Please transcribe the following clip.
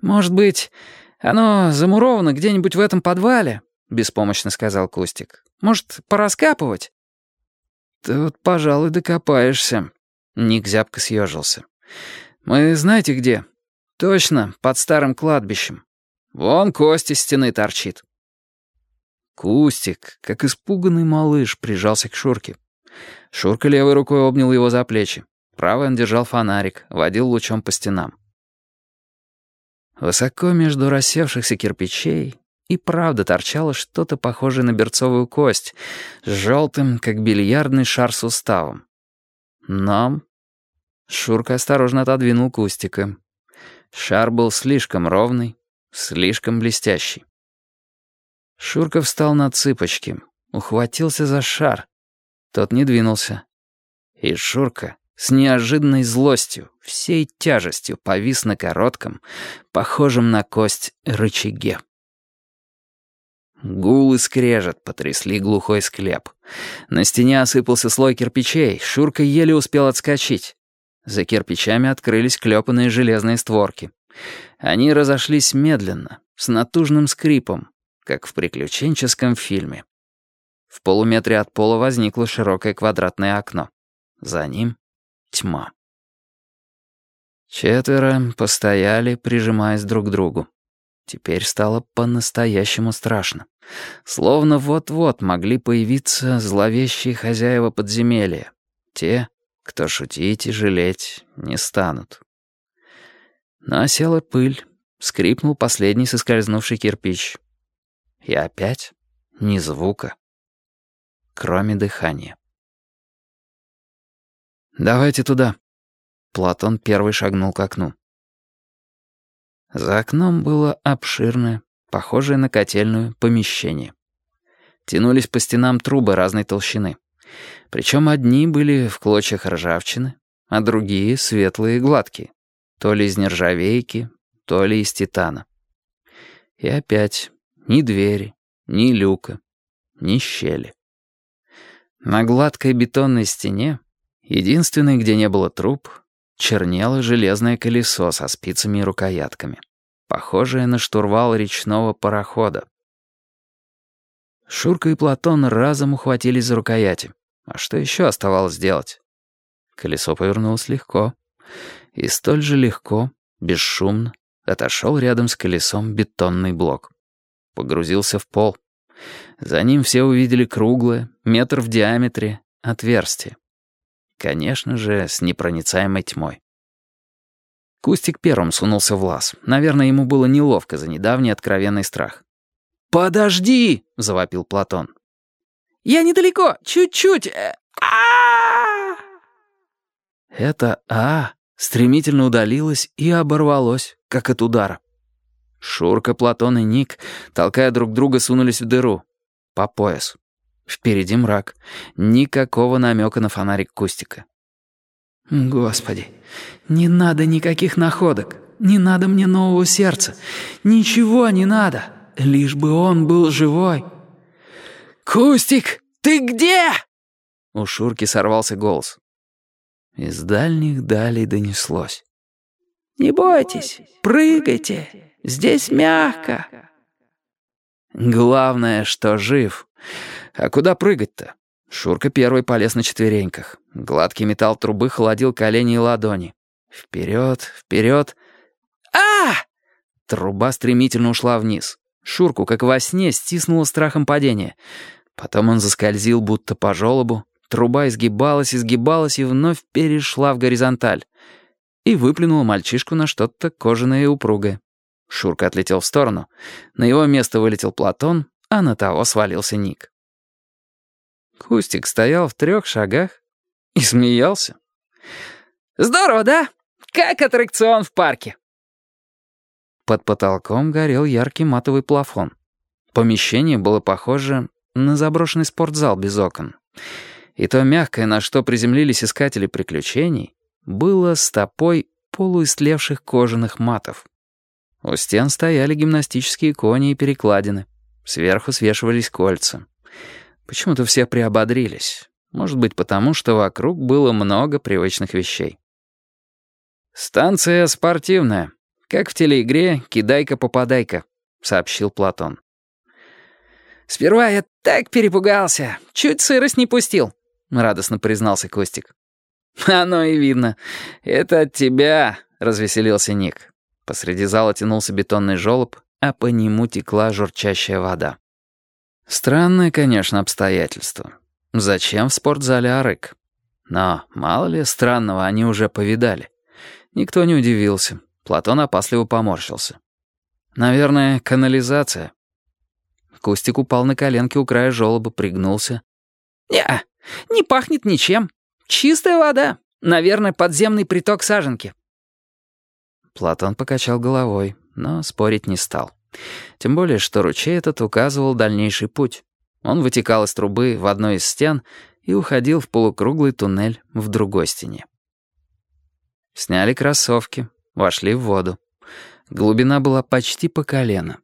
«Может быть, оно замуровано где-нибудь в этом подвале?» — беспомощно сказал Кустик. «Может, пораскапывать?» «Тут, пожалуй, докопаешься». Ник зябко съежился. «Мы знаете где?» «Точно, под старым кладбищем. Вон кость из стены торчит». Кустик, как испуганный малыш, прижался к Шурке. Шурка левой рукой обнял его за плечи. Правой он держал фонарик, водил лучом по стенам. Высоко между рассевшихся кирпичей и правда торчало что-то похожее на берцовую кость, с желтым, как бильярдный шар суставом. Но... Шурка осторожно отодвинул кустика. Шар был слишком ровный, слишком блестящий. Шурка встал на цыпочки, ухватился за шар. Тот не двинулся. И Шурка с неожиданной злостью, всей тяжестью повис на коротком, похожем на кость, рычаге. Гул и скрежет потрясли глухой склеп. На стене осыпался слой кирпичей, Шурка еле успел отскочить. За кирпичами открылись клепанные железные створки. Они разошлись медленно, с натужным скрипом, как в приключенческом фильме. В полуметре от пола возникло широкое квадратное окно. За ним Тьма. Четверо постояли, прижимаясь друг к другу. Теперь стало по-настоящему страшно. Словно вот-вот могли появиться зловещие хозяева подземелья. Те, кто шутить и жалеть не станут. Но осела пыль, скрипнул последний соскользнувший кирпич. И опять ни звука, кроме дыхания. «Давайте туда». Платон первый шагнул к окну. За окном было обширное, похожее на котельную, помещение. Тянулись по стенам трубы разной толщины. Причем одни были в клочьях ржавчины, а другие — светлые и гладкие. То ли из нержавейки, то ли из титана. И опять ни двери, ни люка, ни щели. На гладкой бетонной стене Единственное, где не было труб, чернело железное колесо со спицами и рукоятками, похожее на штурвал речного парохода. Шурка и Платон разом ухватились за рукояти. А что еще оставалось делать? Колесо повернулось легко. И столь же легко, бесшумно, отошел рядом с колесом бетонный блок. Погрузился в пол. За ним все увидели круглое, метр в диаметре, отверстие. Конечно же, с непроницаемой тьмой. Кустик первым сунулся в лаз. Наверное, ему было неловко за недавний откровенный страх. «Подожди!» — завопил Платон. «Я недалеко! Чуть-чуть! А Это «а» стремительно удалилось и оборвалось, как от удара. Шурка, Платон и Ник, толкая друг друга, сунулись в дыру. По пояс. Впереди мрак. Никакого намека на фонарик Кустика. «Господи, не надо никаких находок. Не надо мне нового сердца. Ничего не надо. Лишь бы он был живой». «Кустик, ты где?» У Шурки сорвался голос. Из дальних далей донеслось. «Не бойтесь, прыгайте. Здесь мягко». Главное, что жив. А куда прыгать-то? Шурка первый полез на четвереньках. Гладкий металл трубы холодил колени и ладони. Вперед, вперед. а Труба стремительно ушла вниз. Шурку, как во сне, стиснуло страхом падения. Потом он заскользил, будто по желобу. Труба изгибалась, изгибалась и вновь перешла в горизонталь. И выплюнула мальчишку на что-то кожаное и упругое. Шурка отлетел в сторону. На его место вылетел Платон, а на того свалился Ник. Кустик стоял в трех шагах и смеялся. «Здорово, да? Как аттракцион в парке!» Под потолком горел яркий матовый плафон. Помещение было похоже на заброшенный спортзал без окон. И то мягкое, на что приземлились искатели приключений, было стопой полуистлевших кожаных матов. У стен стояли гимнастические кони и перекладины. Сверху свешивались кольца. Почему-то все приободрились. Может быть, потому что вокруг было много привычных вещей. «Станция спортивная. Как в телеигре «Кидай-ка, — сообщил Платон. «Сперва я так перепугался, чуть сырость не пустил», — радостно признался Костик. «Оно и видно. Это от тебя», — развеселился Ник. Посреди зала тянулся бетонный желоб, а по нему текла журчащая вода. Странное, конечно, обстоятельство. Зачем в спортзале Арык? Но, мало ли, странного они уже повидали. Никто не удивился. Платон опасливо поморщился. Наверное, канализация. Кустик упал на коленки у края желоба, пригнулся. «Не, не пахнет ничем. Чистая вода. Наверное, подземный приток саженки». Платон покачал головой, но спорить не стал. Тем более, что ручей этот указывал дальнейший путь. Он вытекал из трубы в одной из стен и уходил в полукруглый туннель в другой стене. Сняли кроссовки, вошли в воду. Глубина была почти по колено.